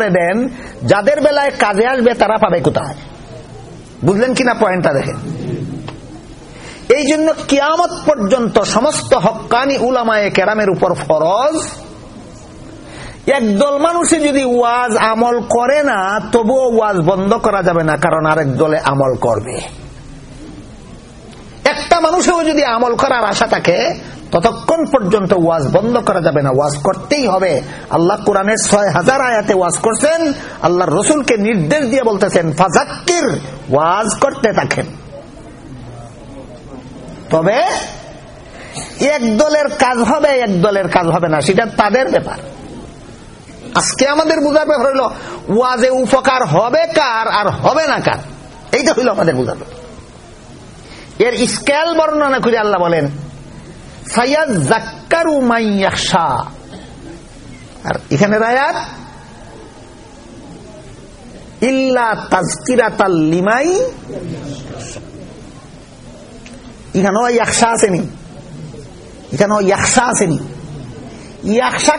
করে দেন, যাদের বেলায় কাজে আসবে, তারা পাবে কোথায়? বুঝলেন কিনা পয়েন্টটা দেখেন? এই জন্য কিয়ামত পর্যন্ত সমস্ত হকানি উলামায় কেরামের উপর ফরজ। একদল মানুষে যদি ওয়াজ আমল করে না, তবুও ওয়াজ বন্ধ করা যাবে না, কারণ আরেক দলে আমল করবে। একটা মানুষেও যদি আমল করার আশা থাকে, ততক্ষণ পর্যন্ত ওয়াজ বন্ধ করা যাবে না। ওয়াজ করতেই হবে। আল্লাহ কোরআনের ছয় হাজার আয়াতে ওয়াজ করছেন আল্লাহ রসুলকে নির্দেশ দিয়ে বলতেছেন ফাজাক্কির ওয়াজ করতে থাকেন। তবে এক দলের কাজ হবে, এক দলের কাজ হবে না, সেটা তাদের ব্যাপার। আজকে আমাদের বুঝার ব্যাপার হইল ওয়াজে উপকার হবে কার, আর হবে না কার? এইটা হইল আমাদের বুঝার ব্যাপার। এর স্কেল বর্ণনা করে আল্লাহ বলেন আর এখানে রায়াত, ইল্লা লিমাই এখানেও ইয়াকশা আসেনি। এখানেও আসেনি।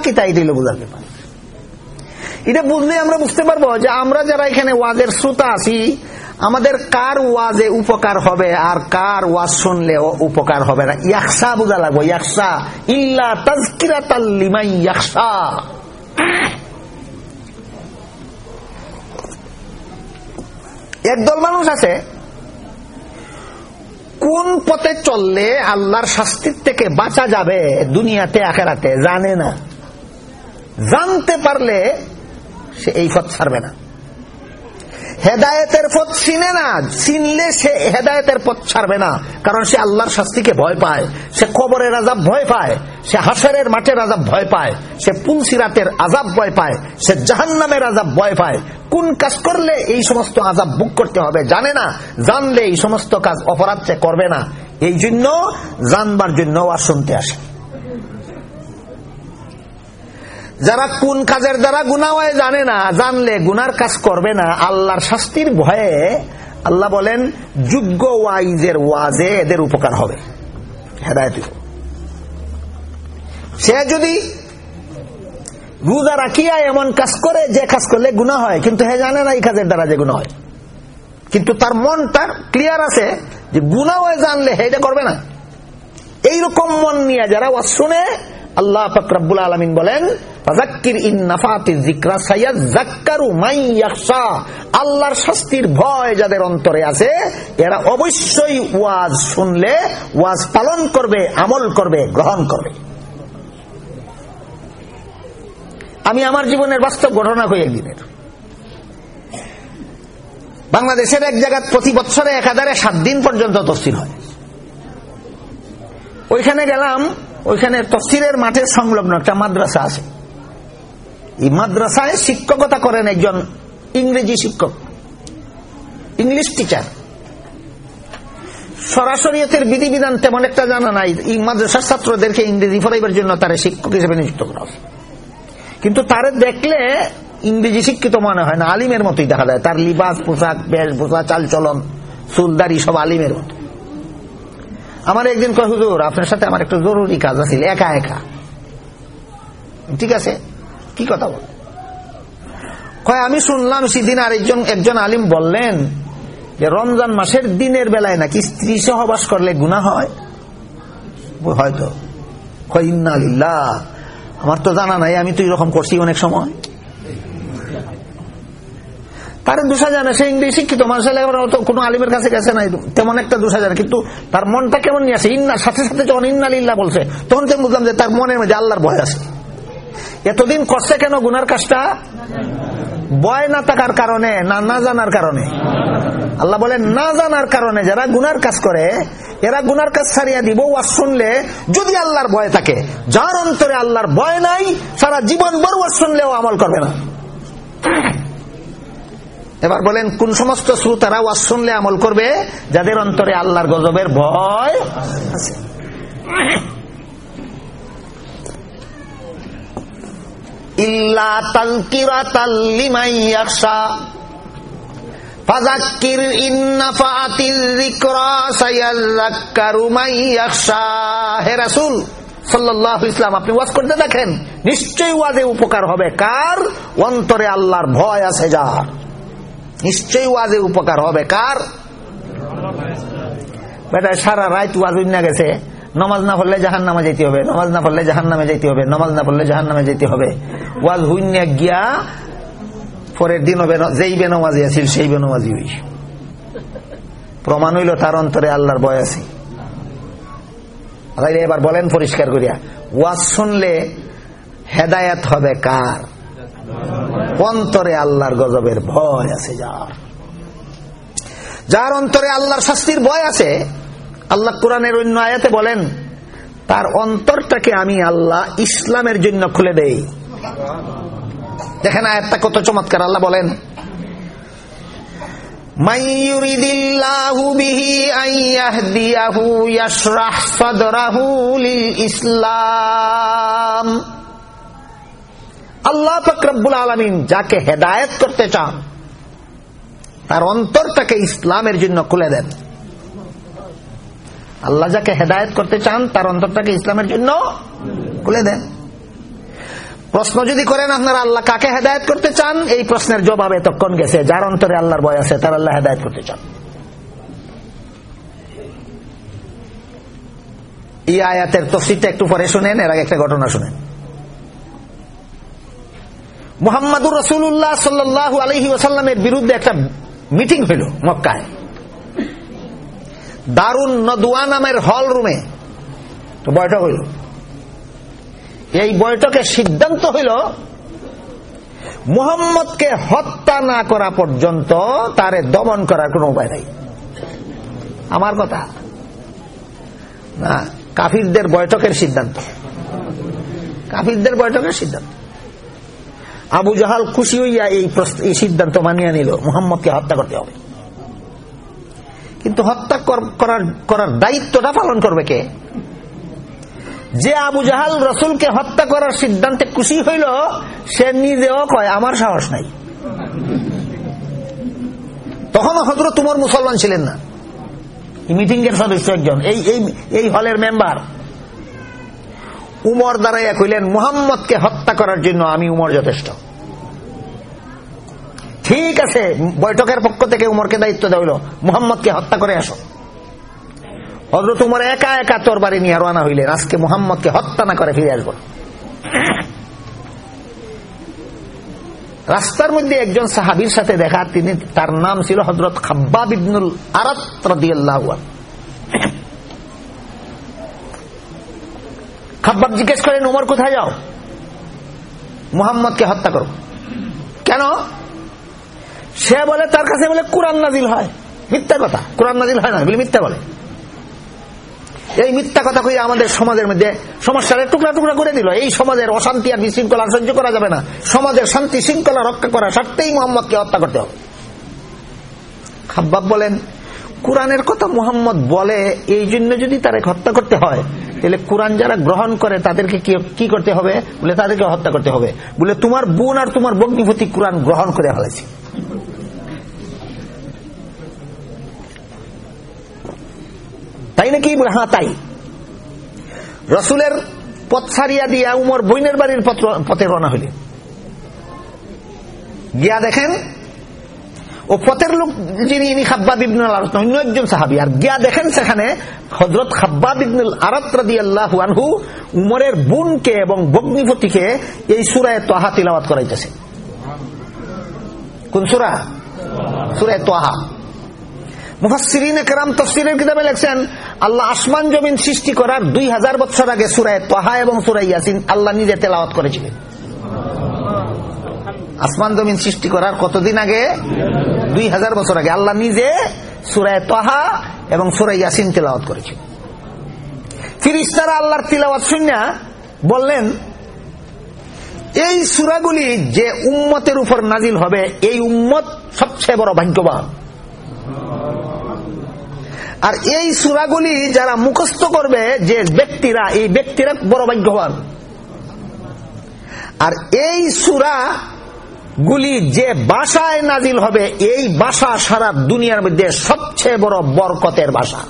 কি তাই দিল বোঝার ব্যাপার এটা বুঝলে আমরা বুঝতে পারব যে আমরা যারা এখানে ওয়াজের শ্রোতা আছি আমাদের কার ওয়াজে উপকার হবে আর কার ওয়াজ শুনলে উপকার হবে না? ইয়াকসা বোঝা লাগবো ইয়াকসা ইল্লা তাজকিরাতাল্লিমাই ইয়াকসা একদল মানুষ আছে, কোন পথে চললে আল্লাহর শাস্তির থেকে বাঁচা যাবে দুনিয়াতে, আখেরাতে? জানে না। জানতে পারলে সে এই পথ ছাড়বে না। হেদায়তের পথ চিনে না, চিনলে সে হেদায়তের পথ ছাড়বে না। কারণ সে আল্লাহর শাস্তিকে ভয় পায়, সে কবরের আজাব ভয় পায়, সে হাসারের মাঠের আজাব ভয় পায়, সে পুলসিরাতের আজাব ভয় পায়, সে জাহান্নামের আজাব ভয় পায়। কোন কাজ করলে এই সমস্ত আজাব বুক করতে হবে জানে না, জানলে এই সমস্ত কাজ অপরাধ করবে না। এই জন্য জানবার জন্য আর শুনতে আসে। যারা কোন কাজের দ্বারা গুণা হয় জানে না, জানলে গুনার কাজ করবে না। আল্লাহর শাস্তির ভয়ে আল্লাহ বলেন, যোগ্য ওয়াইজের ওয়াজে এদের উপকার হবে। হেদায়ত সে যদি রোজা রাখিয়া এমন কাজ করে, যে কাজ করলে গুণা হয়, কিন্তু হে জানে না এই কাজের দ্বারা যে গুণা হয়। কিন্তু তার মনটা ক্লিয়ার আছে যে গুণা হয়ে জানলে হে এটা করবে না। এইরকম মন নিয়ে যারা শুনে আল্লাহ ফকরাবুল আলমিন বলেন আল্লাহর শাস্তির ভয় যাদের অন্তরে আছে, এরা অবশ্যই ওয়াজ শুনলে, ওয়াজ পালন করবে, আমল করবে, গ্রহণ করবে। আমি আমার জীবনের বাস্তব ঘটনা কই একদিনের? বাংলাদেশের এক জায়গায় প্রতি বছরে এক সাত দিন পর্যন্ত তফসিল হয়। ওইখানে গেলাম ওইখানে তফসিলের মাঠের সংলগ্ন একটা মাদ্রাসা আছে। এই মাদ্রাসায় শিক্ষকতা করেন একজন ইংরেজি শিক্ষক, ইংলিশ টিচার। সরাসরি এর বিধিবিধান তেমন একটা জানা নাই। এই মাদ্রাসার ছাত্রদেরকে ইংরেজি পড়াইবার জন্য তারা শিক্ষক হিসেবে নিযুক্ত করা কিন্তু তারে দেখলে ইংরেজি শিক্ষিত মনে হয় না, আলিমের মতোই দেখা যায়। তার লিবাস, পোশাক বেশভূষা চালচলন, চুলদারি সব আলিমের মতো। আমার একদিন কয়, হুজুর, আপনার সাথে আমার একটু জরুরি কাজ আছে, একা একা। ঠিক আছে? কি কথা বল? কয়, আমি শুনলাম সেদিন আরেকজন, একজন একজন আলিম বললেন যে রমজান মাসের দিনের বেলায় নাকি স্ত্রী সহবাস করলে গুণা হয়? হয়তো। কয়, ইন্না আমার তো জানা নাই, আমি তো এরকম করছি অনেক সময়। তার দোষা জানে, সে ইংরেজি শিক্ষিত মানুষ কোন আলিমের কাছে গেছে নাই তেমন একটা দোষা জানে, কিন্তু তার মনটা কেমন নিয়ে আসে? ইন্নার সাথে সাথে যখন ইন্নালিল্লা বলছে, তখন তো বুঝলাম যে তার মনের মধ্যে আল্লাহর ভয় আছে। এতদিন করছে কেন গুনার কাজটা? বয় না থাকার কারণে, না না জানার কারণে। আল্লাহ বলে না জানার কারণে যারা গুনার কাজ করে, এরা গুনার কাজ ছাড়িয়া দিব ওয়া শুনলে যদি আল্লাহর ভয় থাকে, যার অন্তরে আল্লাহর ভয় নাই, সারা জীবন বড় ওয়া শুনলেও আমল করবে না। এবার বলেন, কোন সমস্ত শ্রোতারা ওয়াজ শুনলে আমল করবে? যাদের অন্তরে আল্লাহর গজবের ভয় আছে। আপনি ওয়াজ করতে দেখেন, নিশ্চয়ই ওয়াজে উপকার হবে। কার? অন্তরে আল্লাহর ভয় আছে যার। নিশ্চয়ই ওয়াজে উপকার হবে, কার? বেটা, সারা রাত ওয়াজ না গেছে। নমাজ না পড়লে জাহান নামে যেতে হবে, নমাজ না পড়লে জাহান নামে যেতে হবে, নমাজ না পড়লে জাহান নামে যেতে হবে। ওয়াজ হুইনা গিয়া পরের দিন হবে যেই বেনমাজি আছিল, সেই বেনমাজি হই। প্রমাণ হইল তার অন্তরে আল্লাহর ভয় আছে। এবার বলেন পরিষ্কার করিয়া, ওয়াজ শুনলে হেদায়াত হবে কার? অন্তরে আল্লাহর গজবের ভয় আছে যার। যার অন্তরে আল্লাহর শাস্তির ভয় আছে, আল্লাহ কোরআনের অন্য আয়াতে বলেন, তার অন্তরটাকে আমি আল্লাহ ইসলামের জন্য খুলে দেই। দেখেন আয়াতটা কত চমৎকার, আল্লাহ বলেন ইসলাম। আল্লাহ ফকরবুল আলমিন যাকে হেদায়ত করতে চান, তার অন্তরটাকে ইসলামের জন্য খুলে দেন। আল্লাহ যাকে হেদায়ত করতে চান, তার অন্তরটাকে ইসলামের জন্য খুলে দেন। প্রশ্ন যদি করেন, আপনারা আল্লাহ কাকে হেদায়ত করতে চান? এই প্রশ্নের জবাবে তখন গেছে। যার অন্তরে আল্লাহর বয় আছে, তার আল্লাহ হেদায়ত করতে চান। এই আয়াতের তফসিরটা একটু পরে শুনেন, এর আগে একটা ঘটনা শুনেন। মোহাম্মদুর রসুল্লাহ সাল্লাহ আলহি ওসাল্লামের বিরুদ্ধে একটা মিটিং হইল মক্কায়। দারুণ নদুয়া নামের হল রুমে তো বৈঠক হইল। এই বৈঠকে সিদ্ধান্ত হইল, মুহাম্মদকে হত্যা না করা পর্যন্ত তারে দমন করার কোন উপায় নাই। আমার কথা, না, কাফিরদের বৈঠকের সিদ্ধান্ত। কাফিরদের বৈঠকের সিদ্ধান্ত। আবু জাহাল খুশি হইয়া এই সিদ্ধান্ত মানিয়ে নিল, মুহাম্মদকে হত্যা করতে হবে। কিন্তু হত্যা করার করার দায়িত্বটা পালন করবে কে? যে আবু জাহাল রসুলকে হত্যা করার সিদ্ধান্তে খুশি হইল, সে নিজেও কয়, আমার সাহস নাই। তখনও হজরত তোমার মুসলমান ছিলেন না। মিটিং এর সদস্য একজন, এই এই হলের মেম্বার উমর দাঁড়াইয়া কইলেন, মুহাম্মদকে হত্যা করার জন্য আমি উমর যথেষ্ট। ঠিক আছে, বৈঠকের পক্ষ থেকে উমরকে দায়িত্ব দেওয়া হইল। মুহাম্মদকে হত্যা করে আসো। হজরত উমর একা একা তোর বাড়ি নিয়ে রানা হইলেন। আজকে মুহাম্মদকে হত্যা না করে ফিরে আসব। রাস্তার মধ্যে একজন সাহাবির সাথে দেখা, তিনি, তার নাম ছিল হজরত খাব্বা বিদনুল আরাত খাব্বাব জিজ্ঞেস করেন উমর কোথায় যাও? মুহাম্মদকে হত্যা করো। কেন? সে বলে, তার কাছে বলে, কোরআন নাজিল হয়। মিথ্যা কথা। কোরআন নাজিল হয় না বলে মিথ্যা বলে। এই মিথ্যা কথা কই আমাদের সমাজের মধ্যে সমস্যার টুকরা টুকরা করে দিল। এই সমাজের অশান্তি আর বিশৃঙ্খলা সহ্য করা যাবে না। সমাজের শান্তি শৃঙ্খলা রক্ষা করা স্বার্থেই মোহাম্মদকে হত্যা করতে হবে। খাব্বাব বলেন, কোরআনের কথা মুহাম্মদ বলে, এই জন্য যদি তারে হত্যা করতে হয় তাহলে কোরআন যারা গ্রহণ করে, তাদেরকে কি করতে হবে? বলে তাদেরকে হত্যা করতে হবে। বলে তোমার বোন আর তোমার বগ্নিপতি কোরআন গ্রহণ করে ফেলেছে। তাই নাকি? হ্যাঁ তাই। রসুলের পথ ছাড়িয়া দিয়া উমর বইনের বাড়ির পথে রওনা হইলে গিয়া দেখেন ও পথের লোক যিনি, ইনি খাব্বা বিবনুল আরত অন্য একজন সাহাবি। আর গিয়া দেখেন সেখানে হজরত খাব্বা বিবনুল আরত রাদি আল্লাহ আনহু উমরের বোনকে এবং বগ্নিপতিকে এই সুরায় তোহা তিলাবাত করাইতেছে। কোন সুরা? সুরায় তোহা। সৃষ্টি করার দুই হাজার বছর আগে সুরায় তোহা এবং সুরাই ইয়াসিন আল্লাহ নিজে তেলাওয়াত করেছিলেন। আসমান জমিন সৃষ্টি করার কতদিন আগে? দুই হাজার বছর আগে। আল্লাহ নিজে সুরায় তহা এবং সুরাই ইয়াসিন তেলাওয়াত করেছিল ফিরিস্তারা আল্লাহর তিলাওয়াত শুনিয়া বললেন, এই সুরাগুলি যে উম্মতের উপর নাজিল হবে, এই উম্মত সবচেয়ে বড় ভাগ্যবান। আর এই সুরাগুলি যারা মুখস্থ করবে, যে ব্যক্তিরা, এই ব্যক্তিরা বড় ভাগ্যবান। আর এই সুরা গুলি যে বাসায় নাজিল হবে, এই বাসা সারা দুনিয়ার মধ্যে সবচেয়ে বড় বরকতের বাসা।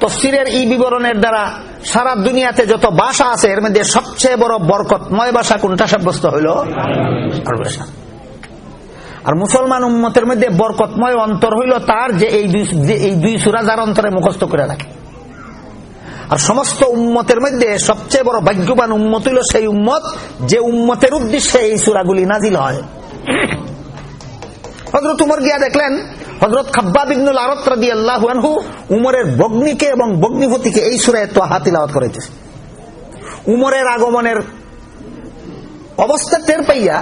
তফসিরের ই বিবরণের দ্বারা সারা দুনিয়াতে যত বাসা আছে, এর মধ্যে সবচেয়ে বড় বরকতময় ভাষা কোনটা সাব্যস্ত হইল? আর মুসলমান উন্মতের মধ্যে বরকতময় অন্তর হইল তার এই যে এই দুই সুরা যার অন্তরে মুখস্থ করে রাখে। আর সমস্ত উম্মতের মধ্যে সবচেয়ে বড় ভাগ্যবান উম্মত হইল সেই উম্মত যে উম্মতের উদ্দেশ্যে এই সুরাগুলি নাজিল হয়। হজরত উমর গিয়া দেখলেন হজরত খাব্বা বিবনুল আরত রাদি আল্লাহ উমরের বগ্নিকে এবং বগ্নিপতিকে এই সুরায় তো হাতিলাওয়াত করেছে উমরের আগমনের অবস্থা টের পাইয়া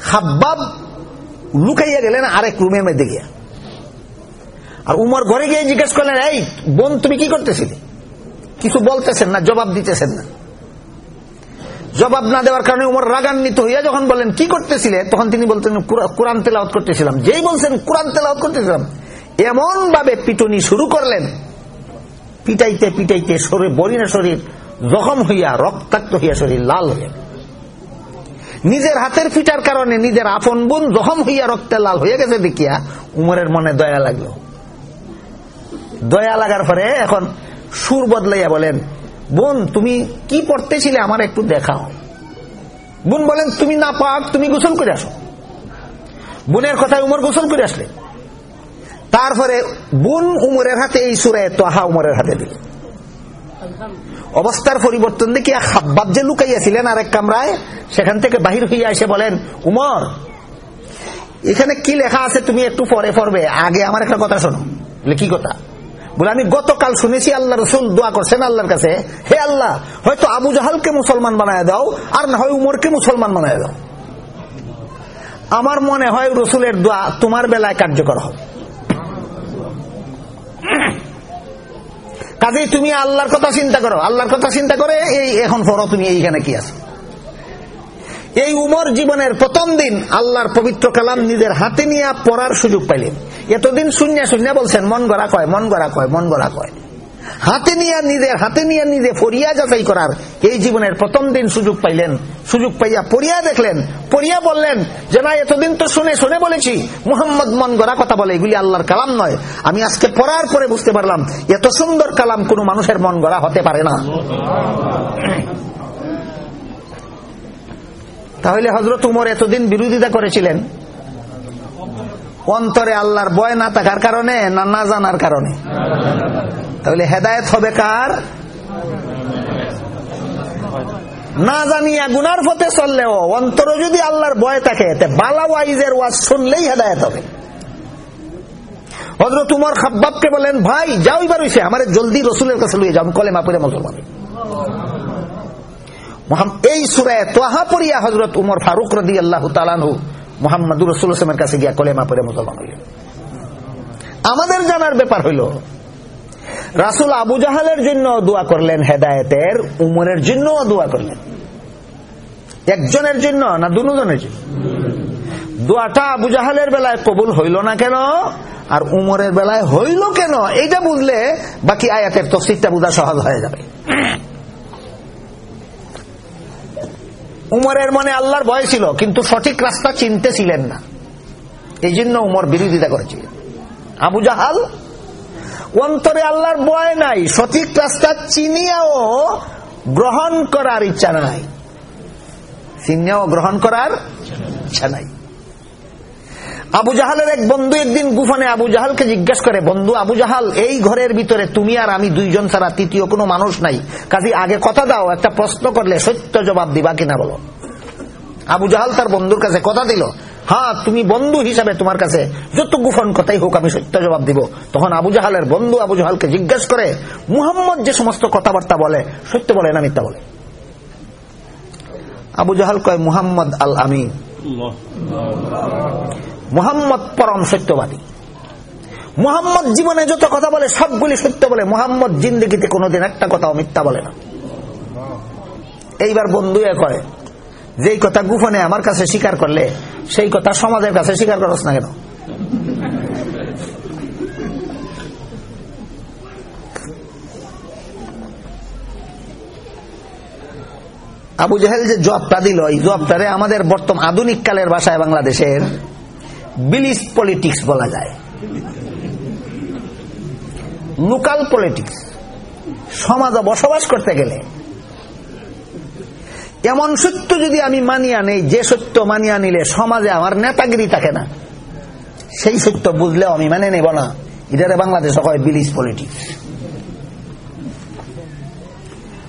খাব্বাব লুকাইয়া গেলেন আরেক রুমের মধ্যে গিয়া। আর উমর ঘরে গিয়ে জিজ্ঞেস করলেন, এই বোন, তুমি কি করতেছিলে? কিছু বলতেছেন না, জবাব দিতেছেন না। জবাব না দেওয়ার কারণে উমর রাগান্বিত হইয়া যখন বলেন কি করতেছিলে? তখন তিনি বলতেন কোরআন তেলাওত করতেছিলাম। যেই বলছেন, কোরআন তেলাওত করতেছিলাম। এমন ভাবে পিটুনি শুরু করলেন। পিটাইতে পিটাইতে শরীর, বরিনা শরীর জখম হইয়া, রক্তাক্ত হইয়া শরীর লাল হইয়া নিজের হাতের ফিটার কারণে নিজের আপন বোন জখম হইয়া রক্তে লাল হয়ে গেছে দেখিয়া উমরের মনে দয়া লাগল। দয়া লাগার পরে এখন সুর বদলাইয়া বলেন, বোন, তুমি কি পড়তেছিলে আমার একটু দেখাও। বোন বলেন, তুমি না পাক, তুমি গোসল করে আসো। বোনের কথায় উমর গোসল করে আসলে তারপরে বোন উমরের হাতে এই সুরে তোহা উমরের হাতে দিলে। অবস্থার পরিবর্তন দেখিয়া খাব্বাব যে লুকাইয়াছিলেন আরেক কামরায়, সেখান থেকে বাহির হইয়া এসে বলেন, উমর, এখানে কি লেখা আছে তুমি একটু পরে পড়বে? আগে আমার একটা কথা শোনো। কি কথা? বলে, আমি গতকাল শুনেছি আল্লাহ রসুল দোয়া করছেন আল্লাহর কাছে। হে আল্লাহ, হয়তো আবু জাহালকে মুসলমান বানায় দাও, আর না হয় উমরকে মুসলমান বানায় দাও। আমার মনে হয় রসুলের দোয়া তোমার বেলায় কার্যকর হবে। কাজেই তুমি আল্লাহর কথা চিন্তা করো। আল্লাহর কথা চিন্তা করে, এই, এখন পড়ো, তুমি এইখানে কি আছে? এই উমর জীবনের প্রথম দিন আল্লাহর পবিত্র কালাম নিজের হাতে নিয়ে পড়ার সুযোগ পাইলেন। এতদিন শূন্য শূন্য বলছেন, মন গড়া কয়, মন গড়া কয়, মন গড়া কয়। হাতে নিয়ে, নিজের হাতে নিয়ে, নিজে ফরিয়া যাচাই করার এই জীবনের প্রথম দিন সুযোগ পাইলেন। সুযোগ পাইয়া পড়িয়া দেখলেন, পড়িয়া বললেন যে না এতদিন তো শুনে শুনে বলেছি। মোহাম্মদ মন গড়া কথা বলে, এগুলি আল্লাহর কালাম নয়। আমি আজকে পড়ার পরে বুঝতে পারলাম, এত সুন্দর কালাম কোন মানুষের মন গড়া হতে পারে না। তাহলে হজরত উমর এতদিন বিরোধিতা করেছিলেন? অন্তরে আল্লাহর বয় না থাকার কারণে না না জানার কারণে? তাহলে হেদায়ত হবে কার? না জানিয়া গুনার পথে চললেও অন্তরে যদি আল্লাহর বয় থাকে বালা ওয়াইজের ওয়াজ শুনলেই হেদায়ত হবে। হজরত উমর খাব্বাবকে বলেন, ভাই, যাও এবার হইছে আমার জলদি রসুলের কাছে লইয়ে যাও কলেমা পরে মুসলমান এই সুরায় তোহা পড়িয়া হজরত উমর ফারুক রদি আল্লাহ তালানহু মোহাম্মদুর রসুল হোসেনের কাছে গিয়া কলেমা পরে মুসলমান হইল। আমাদের জানার ব্যাপার হইল, রাসুল আবু জাহালের জন্য দোয়া করলেন হেদায়েতের, উমরের জন্য দোয়া করলেন। একজনের জন্য না দুজনের জন্য? দোয়াটা আবু জাহালের বেলায় কবুল হইল না কেন? আর উমরের বেলায় হইল কেন? এইটা বুঝলে বাকি আয়াতের তফসিকটা বোঝা সহজ হয়ে যাবে। উমরের মনে আল্লাহর ভয় ছিল, কিন্তু সঠিক রাস্তা চিনতে ছিলেন না। এই জন্য উমর বিরোধিতা করেছিলেন আবু জাহাল, অন্তরে আল্লাহর ভয় নাই, সঠিক রাস্তা চিনিয়াও গ্রহণ করার ইচ্ছা নাই। চিনিয়াও গ্রহণ করার ইচ্ছা নাই। আবু জাহালের এক বন্ধু একদিন গুফানে আবু জাহালকে জিজ্ঞাসা করে, বন্ধু আবু জাহাল, এই ঘরের ভিতরে তুমি আর আমি দুইজন ছাড়া তৃতীয় কোনো মানুষ নাই। কাজে, আগে কথা দাও, একটা প্রশ্ন করলে সত্য জবাব দিবা কিনা বলো? আবু জাহাল তার বন্ধুর কাছে কথা দিল হ্যাঁ তুমি বন্ধু হিসাবে তোমার কাছে যত গুফন কথাই হোক আমি সত্য জবাব দিব। তখন আবু জাহালের বন্ধু আবু জাহালকে জিজ্ঞাসা করে, মুহাম্মদ যে সমস্ত কথাবার্তা বলে, সত্য বলে না মিথ্যা বলে? আবু জাহাল কয়, মুহাম্মদ আল আমিন মোহাম্মদ পরম সত্যবাদী। মোহাম্মদ জীবনে যত কথা বলে, সবগুলি সত্য বলে, মোহাম্মদ জিন্দগিতে কোনোদিন একটা কথা মিথ্যা বলে না। এইবার বন্ধু এ কয়, যেই কথা গুফনে আমার কাছে স্বীকার করলে, সেই কথা সমাজের কাছে স্বীকার করস না কেন? আবু জাহেল যে জবটা দিল, এই জবটারে আমাদের বর্তমান আধুনিক কালের ভাষায় বাংলাদেশের বিলিস পলিটিক্স বলা যায়। লোকাল পলিটিক্স, সমাজে বসবাস করতে গেলে। এমন সত্য যদি আমি মানিয়া নেই, যে সত্য মানিয়া নিলে সমাজে আমার নেতাগিরি থাকে না। সেই সত্য বুঝলেও আমি মানে নেব না। এটারে বাংলাদেশ হয় বিলিশ পলিটিক্স।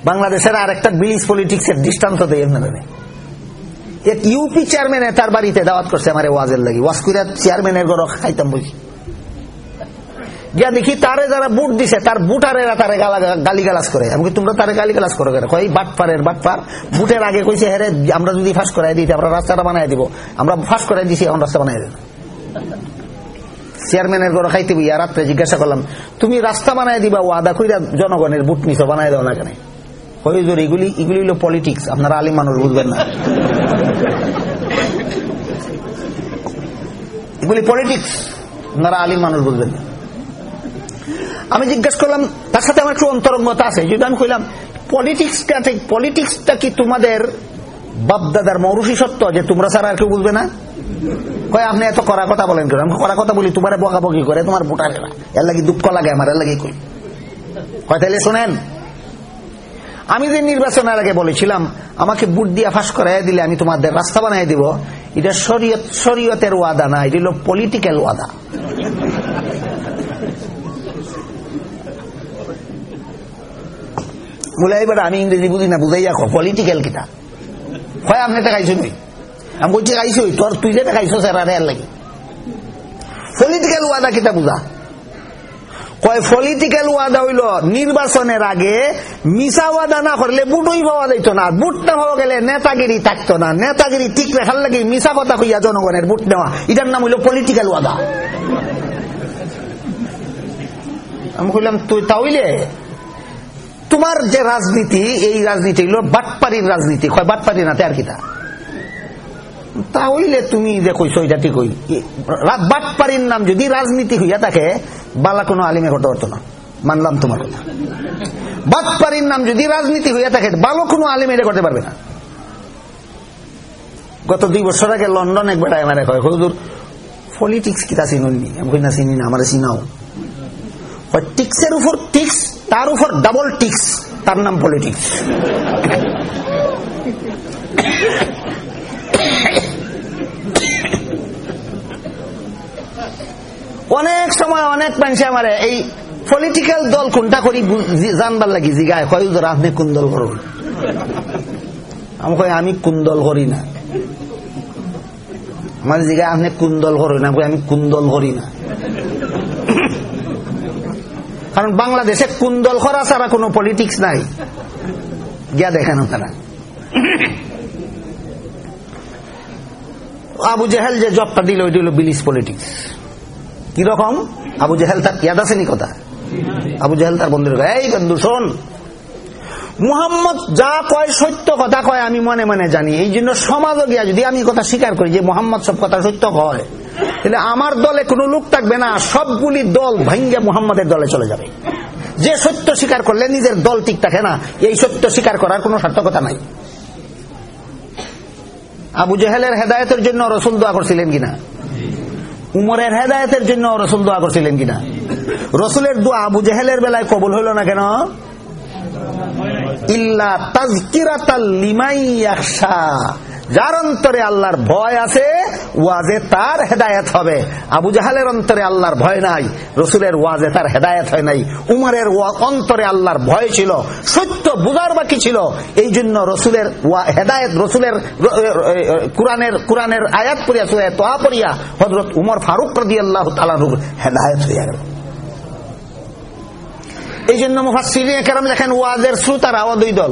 বাংলাদেশের আর একটা বিলিশ পলিটিক্স এর দৃষ্টান্ত দেয় এক ইউপি চেয়ারম্যানে তার বাড়িতে দাওয়াত করছে আমার ওয়াজের লাগি। ওয়াজ করে চেয়ারম্যানের ঘর খাইতাম বুঝি গিয়া দেখি তারে যারা বুট দিছে, তার বুটারেরা তারে গালি গালাজ করে। আমি তোমরা তারে গালি গালাজ করো কই বাটপারের বাটপার। বুটের আগে কইছে হেরে আমরা যদি ফাঁস করাই দিই, আমরা রাস্তাটা বানাই দিব। আমরা ফাঁস করাই দিছি, এখন রাস্তা বানাই দেব চেয়ারম্যানের ঘর খাইতে বইয়া রাত্রে জিজ্ঞাসা করলাম, তুমি রাস্তা বানাই দিবা, ওয়াদা কইরা জনগণের বুট নিছো, বানাই দাও না কেন? হরিজোর এগুলি এগুলি হলো পলিটিক্স আপনারা আলিম মানুষ, বুঝবেন না। এগুলি পলিটিক্স আপনারা আলিম মানুষ, বুঝবেন না। আমি জিজ্ঞেস করলাম, তার সাথে আমার একটু অন্তরঙ্গতা আছে, যদি আমি কইলাম পলিটিক্সটা পলিটিক্সটা কি তোমাদের বাপদাদার মৌরুষি সত্য, যে তোমরা ছাড়া আর কেউ বুঝবে না? কয়, আপনি এত করা কথা বলেন কেন? আমি করা কথা বলি, তোমার বকাবকি করে, তোমার ভোটারেরা। এর লাগি দুঃখ লাগে আমার, এর লাগে কই? কয় তাহলে শোনেন আমি যে নির্বাচনের আগে বলেছিলাম, আমাকে বুট দিয়া ফাঁস করাই দিলে আমি তোমাদের রাস্তা বানাই দিব। এটা শরীয়ত, শরীয়তের ওয়াদা না, এটা হলো পলিটিক্যাল ওয়াদা। বলে এবার আমি ইংরেজি বুঝি না বুঝাই রাখো পলিটিক্যাল কিটা হয় আপনি খাইছো নি আমি বলছি খাইছো তোর তুই যেটা খাইছো স্যার আর লাগে। পলিটিক্যাল ওয়াদা কিটা বুঝা? কয় পলিটিক্যাল ওয়াদা হইল, নির্বাচনের আগে মিসা ওয়াদা না করলে বুটই পাওয়া যাইতো না, বুট না পাওয়া গেলে নেতাগিরি থাকতো না, নেতাগিরি ঠিক রেখার লাগে মিসা কথা হইয়া জনগণের বুট নেওয়া, এটার নাম হইল পলিটিক্যাল ওয়াদা। আমি কইলাম, তুই তাহলে, তোমার যে রাজনীতি, এই রাজনীতি হইল বাটপাড়ির রাজনীতি। কয়, বাটপাড়ি না আর কিতা? তাহলে তুমি যে কইছো, এটা ঠিক বাটপাড়ির নাম যদি রাজনীতি হইয়া থাকে বালা কোনো আলিমে করতে পারতো না। মানলাম তোমার। কথা বাটপাড়ির নাম যদি রাজনীতি হইয়া থাকে ভালো কোনো আলিম এটা করতে পারবে না। গত দুই বছর আগে লন্ডন এক বেড়ায় মারে কয়, হুজুর পলিটিক্স কিতা চিনুননি আমি কই, না চিনি না, আমার চিনাও। টিক্সের উপর টিক্স, তার উপর ডাবল টিক্স, তার নাম পলিটিক্স অনেক সময় অনেক মানুষ আমার এই পলিটিক্যাল দল কোনটা করি জানবার লাগি, জিগায়, কয় আপনি কোন দল করুন? আমি আমি কোন দল করি না। আমার জিগায়, আপনি কোন দল করি না আমি কোন দল করি না। কারণ বাংলাদেশে কুন্দল করা ছাড়া কোন পলিটিক্স নাই। গিয়া দেখানো তারা আবু জেহেল যে জবটা দিল, ওইটা হলো বিলিশ পলিটিক্স কীরকম আবু জেহেল তার ইয়াদ আসেনি কথা আবু জেহেল তার বন্ধুর এই শোন। মুহাম্মদ যা কয় সত্য কথা কয় আমি মনে মনে জানি। এই জন্য সমাজও গিয়া যদি আমি কথা স্বীকার করি যে মোহাম্মদ সব কথা সত্য কয়, তাহলে আমার দলে কোনো লোক থাকবে না। সবগুলি দল ভাঙ্গে মুহাম্মদের দলে চলে যাবে। যে সত্য স্বীকার করলে নিজের দল ঠিক থাকে না, এই সত্য স্বীকার করার কোন সার্থকতা নাই। আবু জেহেলের হেদায়তের জন্য রসুল দোয়া করছিলেন কিনা? উমরের হেদায়তের জন্য রসুল দোয়া করছিলেন কিনা? রসুলের দোয়া আবু জেহেলের বেলায় কবুল হইল না কেন? ইল্লা তাজকিরাতাল লিমাই যার অন্তরে আল্লাহর ভয় আছে ওয়াজে তার হেদায়ত হবে। আবু জাহালের অন্তরে আল্লাহর ভয় নাই, রসুলের ওয়াজে তার হেদায়ত হয় নাই। উমারের অন্তরে আল্লাহর ভয় ছিল, সত্য বুঝার বাকি ছিল। এই জন্য রসুলের হেদায়ত, রসুলের কোরআনের কোরআনের আয়াত পড়িয়া সুয়া তোয়া পড়িয়া হজরত উমর ফারুক রদি আল্লাহ তালানুর হেদায়ত হইয়া গেল। এই জন্য মুফাসিরিয়া কেরাম লেখেন ওয়াজের শ্রোতারা দুই দল।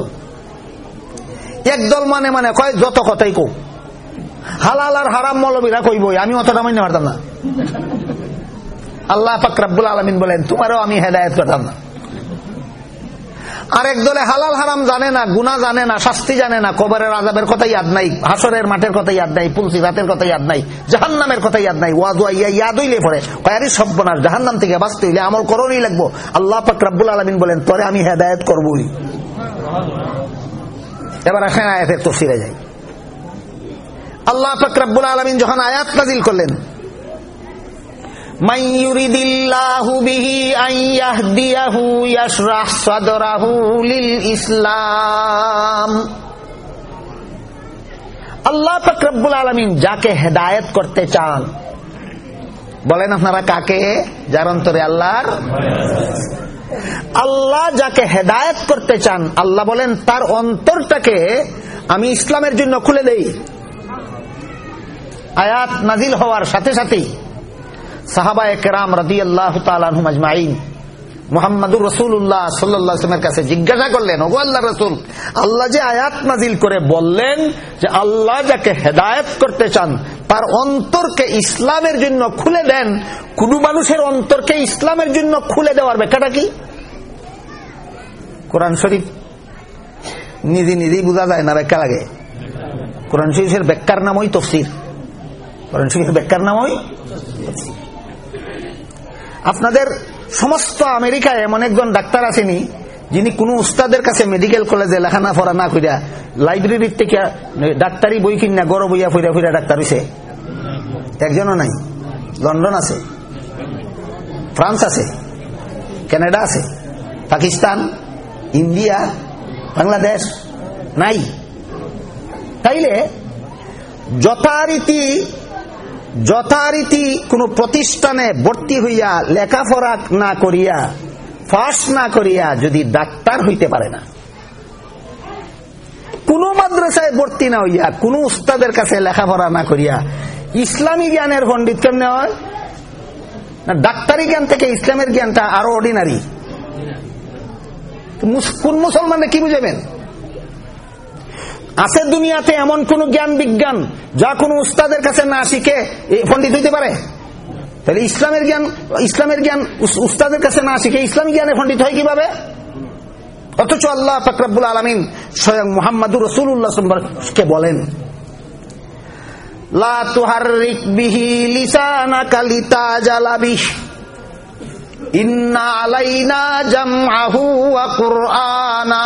একদল মানে মানে কয়? যত কথাই কো হালাল আর হারাম মৌলবীরা কইবই, আমি অতটা মাইনে পারতাম না। আল্লাহ ফাকরাবুল আলমিন বলেন, তোমারও আমি হেদায়ত করতাম না। আর এক দলে হালাল হারাম জানে না গুনা জানে না, শাস্তি জানে না, কবরের আজাবের কথা ইয়াদ নাই হাসরের মাঠের কথা ইয়াদ নাই, পুলসি রাতের কথা ইয়াদ নাই জাহান নামের কথা ইয়াদ নাই ওয়াজুয়া ইয়াদ হইলে পরে কয়ারি জাহান নাম থেকে বাঁচতে হইলে আমল করণই লাগবো। আল্লাহ ফাকরাবুল আলমিন বলেন, তোরে আমি হেদায়ত করবই। এবার আসেন আয়াতের তফসিরে যাই। আল্লাহ ফকরাবুল আলমিন যখন আয়াত নাজিল করলেন আল্লাহ ফকরবুল আলমিন যাকে হেদায়ত করতে চান, বলেন আপনারা কাকে? যার অন্তরে আল্লাহর আল্লাহ যাকে হেদায়ত করতে চান, আল্লাহ বলেন, তার অন্তরটাকে আমি ইসলামের জন্য খুলে দেই। আয়াত নাজিল হওয়ার সাথে সাথেই সাহাবা একরাম রাদি আল্লাহ তালুমাজমাইন মোহাম্মদুর রসুল্লাহ সাল্লামের কাছে জিজ্ঞাসা করলেন, ওগো আল্লাহ রসুল, আল্লাহ যে আয়াত নাজিল করে বললেন যে আল্লাহ যাকে হেদায়ত করতে চান, তার অন্তরকে ইসলামের জন্য খুলে দেন, কোন মানুষের অন্তরকে ইসলামের জন্য খুলে দেওয়ার ব্যাখ্যাটা কি? কোরআন শরীফ নিজে নিজেই বোঝা যায় না ব্যাখ্যা লাগে। কোরআন শরীফের ব্যাখ্যার নামই তফসির। কোরআন শরীফের ব্যাখ্যার নামই আপনাদের সমস্ত আমেরিকায় এমন একজন ডাক্তার আসেনি, যিনি কোন উস্তাদের কাছে মেডিকেল কলেজে লেখানা পড়া না করিয়া লাইব্রেরির থেকে ডাক্তারি বই কিনা গড় বইয়া ফিরা ফিরা ডাক্তার হইছে। একজনও নাই। লন্ডন আছে। ফ্রান্স আছে। কানাডা আছে। পাকিস্তান, ইন্ডিয়া, বাংলাদেশ নাই। তাইলে যথারীতি যথারীতি কোন প্রতিষ্ঠানে ভর্তি হইয়া লেখাপড়া না করিয়া, ফাঁস না করিয়া যদি ডাক্তার হইতে পারে না। কোন মাদ্রাসায় ভর্তি না হইয়া, কোন উস্তাদের কাছে লেখাপড়া না করিয়া ইসলামী জ্ঞানের পণ্ডিত কেমনে হয়? না, ডাক্তারি জ্ঞান থেকে ইসলামের জ্ঞানটা আরও অর্ডিনারি কোন মুসলমানে কি বুঝাবেন? আছে দুনিয়াতে এমন কোন জ্ঞান বিজ্ঞান যা কোন উস্তাদের কাছে না শিখে পণ্ডিত হইতে পারে? তাহলে ইসলামের জ্ঞান ইসলামের জ্ঞান উস্তাদের কাছে না শিখে ইসলামী জ্ঞানে পণ্ডিত হয় কীভাবে? অথচ আল্লাহ ফকরাবুল আলমিন স্বয়ং মোহাম্মদুর রসুল্লাহকে বলেন, লা ইন্না আলাইনা জামআহু ওয়া কুরআনা।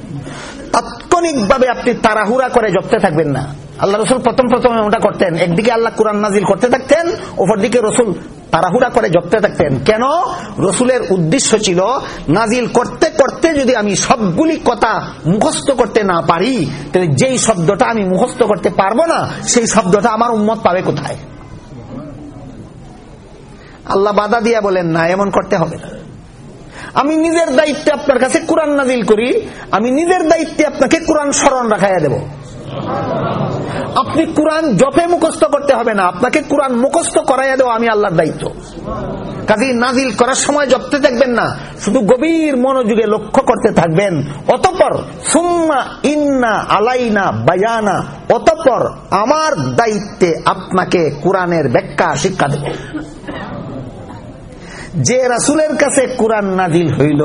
তাৎক্ষণিক ভাবে আপনি তাড়াহুড়া করে জপতে থাকবেন না। আল্লাহ রসুল প্রথম প্রথম ওটা করতেন। একদিকে আল্লাহ কোরআন নাজিল করতে থাকতেন, অপরদিকে রসুল তাড়াহুড়া করে জপতে থাকতেন। কেন? রসুলের উদ্দেশ্য ছিল নাজিল করতে করতে যদি আমি সবগুলি কথা মুখস্থ করতে না পারি, তাহলে যেই শব্দটা আমি মুখস্থ করতে পারব না, সেই শব্দটা আমার উন্মত পাবে কোথায়? আল্লাহ বাধা দিয়া বলেন, না, এমন করতে হবে না। আমি নিজের দায়িত্বে আপনার কাছে কোরআন নাজিল করি, আমি নিজের দায়িত্বে আপনাকে কোরআন স্মরণ রাখাইয়া দেব। আপনি কোরআন জপে মুখস্থ করতে হবে না, আপনাকে কোরআন মুখস্থ করাইয়া দেওয়া আমি আল্লাহর দায়িত্ব। কাজে নাজিল করার সময় জপতে থাকবেন না, শুধু গভীর মনোযোগে লক্ষ্য করতে থাকবেন। অতপর, সুম্মা ইন্না আলাইনা বায়ানা, অতপর আমার দায়িত্বে আপনাকে কোরআনের ব্যাখ্যা শিক্ষা দেব। যে রাসুলের কাছে কোরআন নাজিল হইল,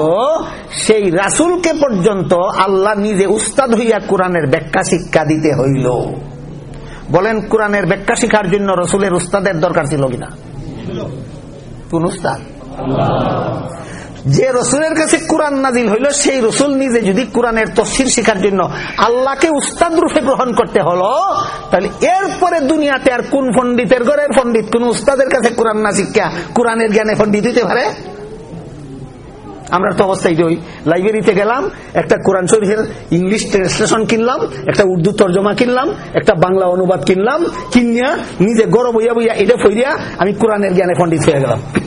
সেই রাসুলকে পর্যন্ত আল্লাহ নিজে উস্তাদ হইয়া কোরআনের ব্যাখ্যা শিক্ষা দিতে হইল। বলেন, কোরআনের ব্যাখ্যা শিখার জন্য রসুলের উস্তাদের দরকার ছিল কিনা? কোন উস্তাদ? যে রসুলের কাছে কোরআন নাজিল হইল, সেই রসুল নিজে যদি কোরআনের তফসির শিখার জন্য আল্লাহকে উস্তাদ রূপে গ্রহণ করতে হলো, তাহলে এরপরে দুনিয়াতে আর কোন পণ্ডিতের ঘরের পণ্ডিত? কোন উস্তাদের কাছে কোরআন না শিক্ষা, কোরআনের জ্ঞানে পণ্ডিত হইতে পারে? আমরা তো অবস্থায় ওই লাইব্রেরিতে গেলাম, একটা কোরআন শরীফের ইংলিশ ট্রান্সলেশন কিনলাম, একটা উর্দু তর্জমা কিনলাম, একটা বাংলা অনুবাদ কিনলাম, কিনিয়া নিজে গড় বইয়া বইয়া এটা ফইরিয়া আমি কোরআনের জ্ঞানে পণ্ডিত হয়ে গেলাম।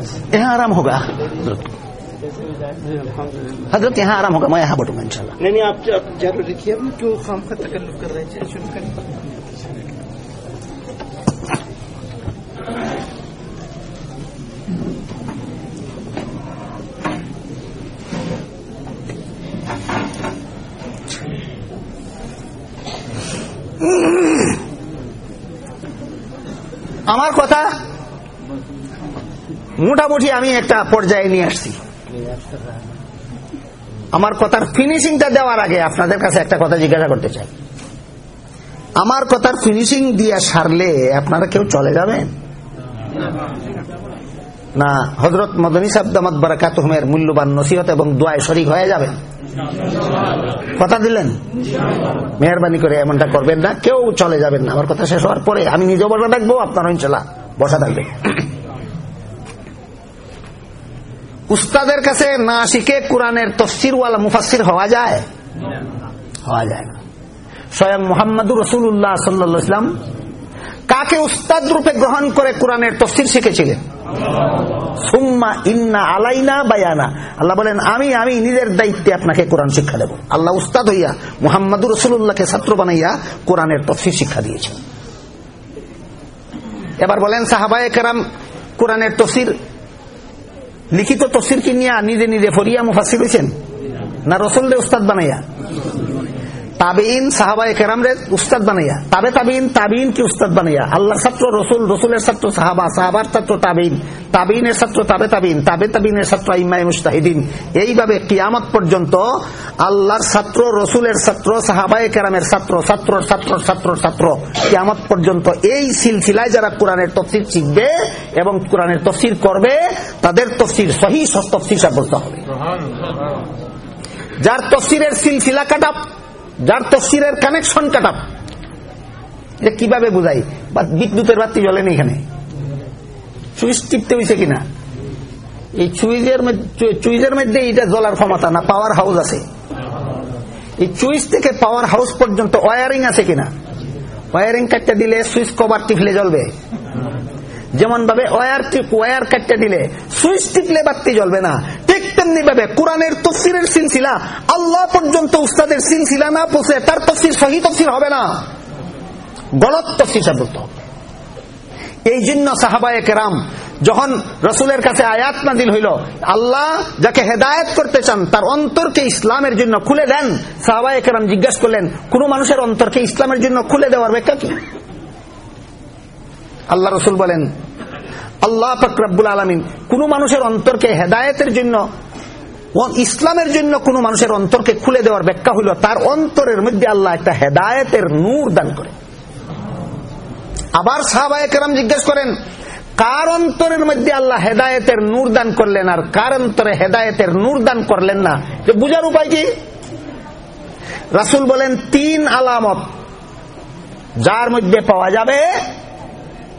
यहाँ आराम होगा हजरत यहाँ आराम होगा मैं यहाँ बैठूंगा इंशाल्लाह नहीं नहीं आप आप जरूरी थी अब क्यों काम का तकल्लुफ कर रहे थे शुरू करें আমার কথা মোটামুটি আমি একটা পর্যায়ে নিয়ে আসছি। আমার কথার ফিনিশিংটা দেওয়ার আগে আপনাদের কাছে একটা কথা জিজ্ঞাসা করতে চাই। আমার কথার ফিনিশিং দিয়ে সারলে আপনারা কেউ চলে যাবেন? না হজরত মদনী সাবদামাত বারাকাত হুমের মূল্যবান নসিহত এবং দোয়ায় শরিক হয়ে যাবেন? কথা দিলেন? মেহরবানি করে এমনটা করবেন না, কেউ চলে যাবেন না। আমার কথা শেষ হওয়ার পরে আমি নিজেও বসা থাকব আপনার ইনশাল্লাহ বসা থাকবে উস্তাদের কাছে না শিখে কোরআনের তফসিরওয়ালা মুফাসির হওয়া যায়? হওয়া যায় না। স্বয়ং মোহাম্মদুর রসুল্লাহ সাল্লাম কাকে উস্তাদ রূপে গ্রহণ করে কোরআনের তফসির শিখেছিলেন? সুম্মা ইন্না আলাইনা বায়ানা। আল্লাহ বলেন, আমি আমি নিজের দায়িত্বে আপনাকে কোরআন শিক্ষা দেব। আল্লাহ উস্তাদ হইয়া মোহাম্মদুর রসুল্লাহকে ছাত্র বানাইয়া কোরআনের তফসির শিক্ষা দিয়েছেন। এবার বলেন সাহাবায় কেরাম, কোরআনের তফসির লিখিত তফসির কি নিয়ে নিজে নিজে ফরিয়া মুফাসির হয়েছেন না রসল্লে উস্তাদ বানাইয়া? তাবিন সাহাবায় কেরামরে উস্তাদ বানাইয়া। তাবে তাবিন তাবিন কি উস্তাদ বানাইয়া। আল্লাহর ছাত্র রসুল রসুলের ছাত্র সাহাবা সাহাবার ছাত্র তাবিনের ছাত্র তাবে তাবিন তাবে তাবিনের ছাত্র ইমাই মুস্তাহিদিন এইভাবে কিয়ামত পর্যন্ত আল্লাহর ছাত্র রসুলের ছাত্র সাহাবায় কেরামের ছাত্র ছাত্র ছাত্র ছাত্র ছাত্র কিয়ামত পর্যন্ত এই সিলসিলায় যারা কোরআনের তফসির শিখবে এবং কোরআনের তফসির করবে তাদের তফসির সহি তফসির সাব্যস্ত হবে। যার তফসিরের সিলসিলা কাটাপ যার তফসিরের কানেকশন কাটাপ এটা কীভাবে বুঝাই? বা বিদ্যুতের বাতি জ্বলে জ্বলেন এখানে। সুইচ টিপতে হয়েছে কিনা? এই চুইজের চুইজের মধ্যে এটা জ্বলার ক্ষমতা না পাওয়ার হাউস আছে। এই চুইচ থেকে পাওয়ার হাউস পর্যন্ত ওয়ারিং আছে কিনা? ওয়ারিং কাটতে দিলে সুইচ কভার টিপলে জ্বলবে। যেমন ভাবে ওয়ার ওয়ার কাটতে দিলে সুইচ টিপলে বাতি জ্বলবে না। তেমনি ভাবে কোরআনের তফসিরের সিলসিলা, আল্লাহ পর্যন্ত উস্তাদের সিলসিলা না পৌঁছে তার তফসির সহি তফসির হবে না। গলত তফসির সাব্যস্ত এই জন্য সাহাবায়ে কেরাম যখন রসুলের কাছে আয়াত নাদিল হইল, আল্লাহ যাকে হেদায়ত করতে চান, তার অন্তরকে ইসলামের জন্য খুলে দেন। সাহাবায়ে কেরাম জিজ্ঞাসা করলেন, কোন মানুষের অন্তরকে ইসলামের জন্য খুলে দেওয়ার ব্যাখ্যা কি? আল্লাহ রসুল বলেন, আল্লাহ ফকরাবুল আলমিন, কোন মানুষের অন্তরকে হেদায়তের জন্য ইসলামের জন্য কোন মানুষের অন্তরকে খুলে দেওয়ার ব্যাখ্যা হইল, তার অন্তরের মধ্যে আল্লাহ একটা হেদায়তের নূর দান করে। আবার সাহাবাহাম জিজ্ঞেস করেন, কার অন্তরের মধ্যে আল্লাহ হেদায়তের নূর দান করলেন আর কার অন্তরে হেদায়তের নূর দান করলেন না? যে বুঝার উপায় কি? রাসুল বলেন, তিন আলামত, যার মধ্যে পাওয়া যাবে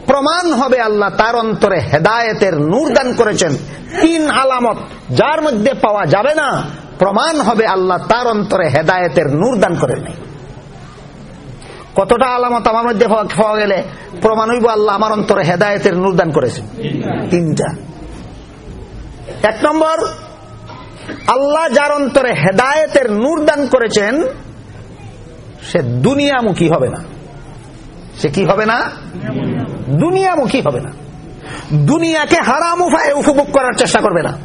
প্রমাণ হবে আল্লাহ তার অন্তরে হেদায়েতের নূর দান করেছেন। তিন আলামত, যার মধ্যে পাওয়া যাবে না, প্রমাণ হবে আল্লাহ তার অন্তরে হেদায়েতের নূর দান করেন নাই। কতটা আলামত আমার মধ্যে পাওয়া গেলে প্রমাণ হইব আল্লাহ আমার অন্তরে হেদায়েতের নূর দান করেছেন। তিনটা। এক নম্বর, আল্লাহ যার অন্তরে হেদায়েতের নূর দান করেছেন, সে দুনিয়ামুখী হবে না। সে কি হবে না? দুনিয়ামুখী হবে না। দুনিয়াকে হারাম উপভোগ করার চেষ্টা করবে না।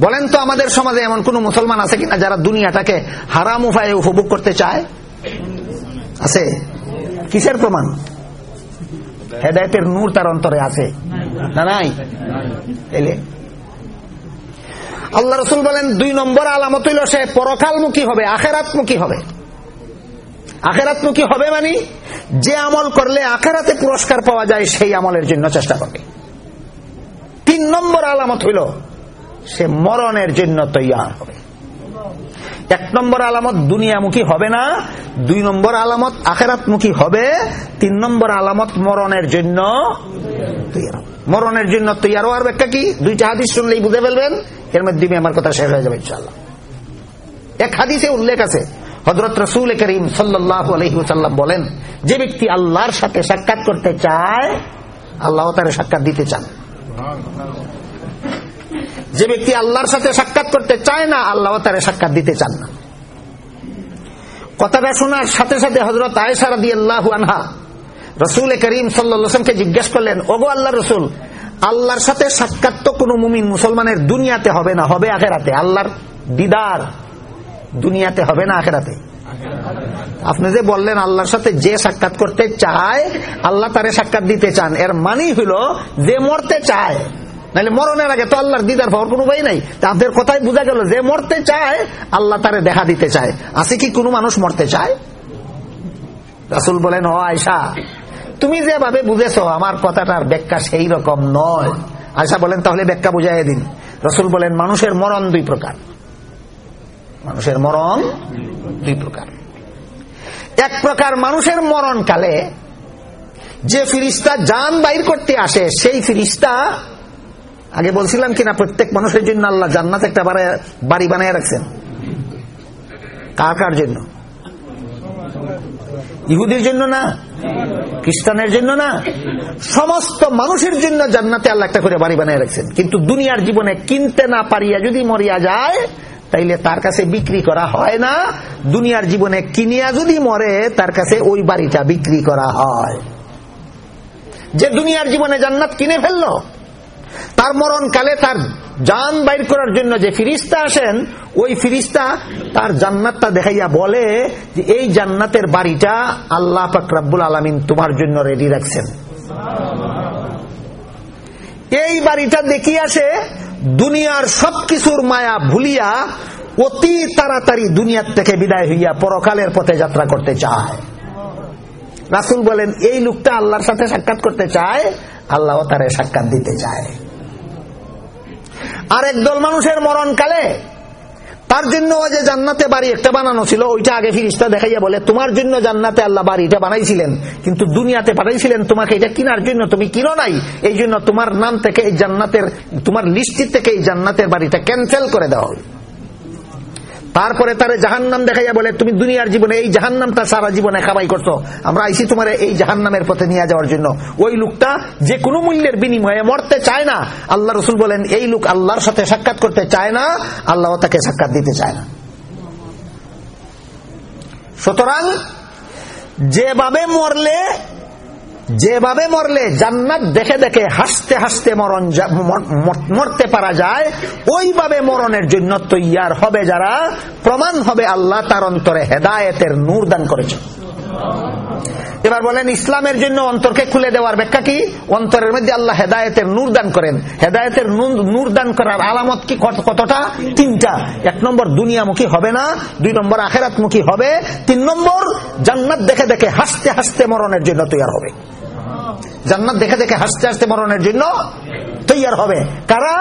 বলেন তো আমাদের সমাজে এমন কোন মুসলমান আছে কিনা যারা দুনিয়াটাকে হারাম উপায়ে উপভোগ করতে চায়? আছে? কিসের প্রমাণ? হেদায়তের নূর তার অন্তরে আছে। না, নাই? এলে? আল্লাহ রসুল বলেন, দুই নম্বর আলামত হইল সে পরকালমুখী হবে, আখেরাতমুখী হবে। আখেরাতমুখী হবে মানে যে আমল করলে আখেরাতে পুরস্কার পাওয়া যায় সেই আমলের জন্য চেষ্টা করবে তিন নম্বর আলামত হইল, সে মরণের জন্য তৈয়ার হবে। এক নম্বর আলামত, দুনিয়ামুখী হবে না। দুই নম্বর আলামত, আখেরাতমুখী হবে। তিন নম্বর আলামত, মরণের জন্য মরণের জন্য তৈয়ার হওয়ার ব্যাখ্যা কি? দুইটা হাদিস শুনলেই বুঝে ফেলবেন। এর মধ্যে আমার কথা শেষ হয়ে যাবে ইনশাল্লাহ এক হাদিসে উল্লেখ আছে হজরত রসুল করিম সাল্লাহ আলহিসাল্লাম বলেন, যে ব্যক্তি আল্লাহর সাথে সাক্ষাৎ করতে চায়, আল্লাহ তার সাক্ষাৎ দিতে চান। যে ব্যক্তি আল্লাহর সাথে সাক্ষাৎ করতে চায় না, আল্লাহ তার সাক্ষাৎ দিতে চান না। কথাটা শোনার সাথে সাথে হজরত আয়সারা দিয়ে আল্লাহ আনহা রসুল করিম সাল্লামকে জিজ্ঞেস করলেন, ওগো আল্লাহ রসুল, আল্লাহর সাথে সাক্ষাৎ তো কোন মুমিন মুসলমানের দুনিয়াতে হবে না, হবে আখেরাতে। আল্লাহর দিদার দুনিয়াতে হবে না আখেরাতে? আপনি যে বললেন আল্লাহর সাথে যে সাক্ষাৎ করতে চায়, আল্লাহ তারে সাক্ষাৎ দিতে চান, এর মানেই হইল যে মরতে চায়, নাহলে মরণের আগে তো আল্লাহর দিদার পাওয়ার কোনো উপায় নাই। তা আপনাদের কথাই বোঝা গেল, যে মরতে চায়, আল্লাহ তারে দেখা দিতে চায়। আছে কি কোনো মানুষ মরতে চায়? রাসুল বলেন, ও আয়সা তুমি যেভাবে বুঝেছ, আমার কথাটার ব্যাখ্যা সেই রকম নয়। আয়সা বলেন, তাহলে ব্যাখ্যা বুঝাই দিন। রসুল বলেন, মানুষের মরণ দুই প্রকার। মানুষের মরণ দুই প্রকার। এক প্রকার মানুষের মরণ কালে যে ফিরিস্তা যান বাইর করতে আসে, সেই ফিরিস্তা, আগে বলছিলাম কিনা, প্রত্যেক মানুষের জন্য আল্লাহ জান্নাত একটা বাড়ি বানিয়ে রাখছেন। কার কার জন্য? ইহুদির জন্য না, খ্রিস্টানের জন্য না, সমস্ত মানুষের জন্য জান্নাতে আল্লাহ একটা করে বাড়ি বানিয়ে রাখছেন। কিন্তু দুনিয়ার জীবনে কিনতে না পারিয়া যদি মরিয়া যায় তাইলে তার কাছে বিক্রি করা হয় না। দুনিয়ার জীবনে কিনিয়া যদি মরে, তার কাছে ওই বাড়িটা বিক্রি করা হয়। যে দুনিয়ার জীবনে জান্নাত কিনে ফেলল, তার মরণ কালে তার জান বাইর করার জন্য যে ফিরিস্তা আসেন, ওই ফিরিস্তা তার জান্নাতটা দেখাইয়া বলে যে, এই জান্নাতের বাড়িটা আল্লাহ ফাকরাবুল আলমিন তোমার জন্য রেডি রাখছেন। এই বাড়িটা দেখিয়া আসে দুনিয়ার সবকিছুর মায়া ভুলিয়া অতি তাড়াতাড়ি দুনিয়ার থেকে বিদায় হইয়া পরকালের পথে যাত্রা করতে চায়। রাসুল বলেন, এই লোকটা আল্লাহর সাথে সাক্ষাৎ করতে চায়, আল্লাহ তারে সাক্ষাৎ দিতে চায়। আর একদল মানুষের মরণকালে তার জন্য যে জান্নাতে বাড়ি একটা বানানো ছিল, ওইটা আগে ফিরিস্তা দেখাইয়া বলে, তোমার জন্য জান্নাতে আল্লাহ বাড়িটা বানাইছিলেন, কিন্তু দুনিয়াতে পাঠাইছিলেন তোমাকে এটা কিনার জন্য, তুমি কিনো নাই। এই জন্য তোমার নাম থেকে এই জান্নাতের, তোমার লিস্টির থেকে এই জান্নাতের বাড়িটা ক্যান্সেল করে দেওয়া হল। তারপরে তারে জাহান নাম দেখাইয়া বলে, তুমি দুনিয়ার জীবনে এই জাহান নামটা সারা জীবনে খাবাই করছ। আমরা আইসি তোমার এই জাহান নামের পথে নিয়ে যাওয়ার জন্য। ওই লোকটা যে কোনো মূল্যের বিনিময়ে মরতে চায় না। আল্লাহ রসুল বলেন, এই লোক আল্লাহর সাথে সাক্ষাৎ করতে চায় না, আল্লাহ তাকে সাক্ষাৎ দিতে চায় না। সুতরাং, যেভাবে মরলে যেভাবে মরলে জান্নাত দেখে দেখে হাসতে হাসতে মরণ মরতে পারা যায়, ওইভাবে মরণের জন্য তৈয়ার হবে যারা, প্রমাণ হবে আল্লাহ তার অন্তরে হেদায়েতের নূর দান করেছে এবার বলেন, ইসলামের জন্য অন্তরকে খুলে দেওয়ার ব্যাখ্যা কি? অন্তরের মধ্যে আল্লাহ হেদায়তের নূর দান করেন। হেদায়তের নূর দান করার আলামত কি কতটা? তিনটা। এক নম্বর, দুনিয়ামুখী হবে না। দুই নম্বর, আখেরাতমুখী হবে। তিন নম্বর, জান্নাত দেখে দেখে হাসতে হাসতে মরণের জন্য তৈরি হবে। জান্নাত দেখে দেখে হাসতে হাসতে মরণের জন্য তৈয়ার হবে। কারা?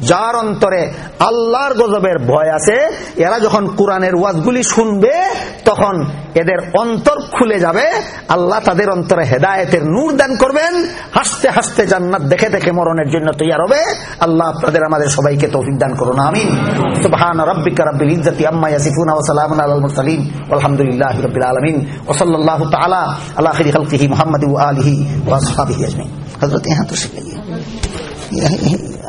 যার অন্তরে আল্লাহর গজবের ভয় আছে, এরা যখন কোরআনের ওয়াজগুলি শুনবে, তখন এদের অন্তর খুলে যাবে, আল্লাহ তাদের অন্তরে হেদায়তের নূর দান করবেন। হাসতে হাসতে জান্নাত দেখে দেখে মরণের জন্য তৈয়ার হবে। আল্লাহ আপনাদের, আমাদের সবাইকে তৌফিক দান করুন, আমিন। সুবহান রাব্বিকা রাব্বিল ইজ্জাতি আম্মা ওয়া সালামুন আলাল মুরসালিন। আলহামদুলিল্লাহি রাব্বিল আলামিন। ওয়া সাল্লাল্লাহু তাআলা আলা খাইরি খালকিহি মুহাম্মাদি ওয়া भी वसहा भी अजमें हज़रत यहाँ तो सिख लगी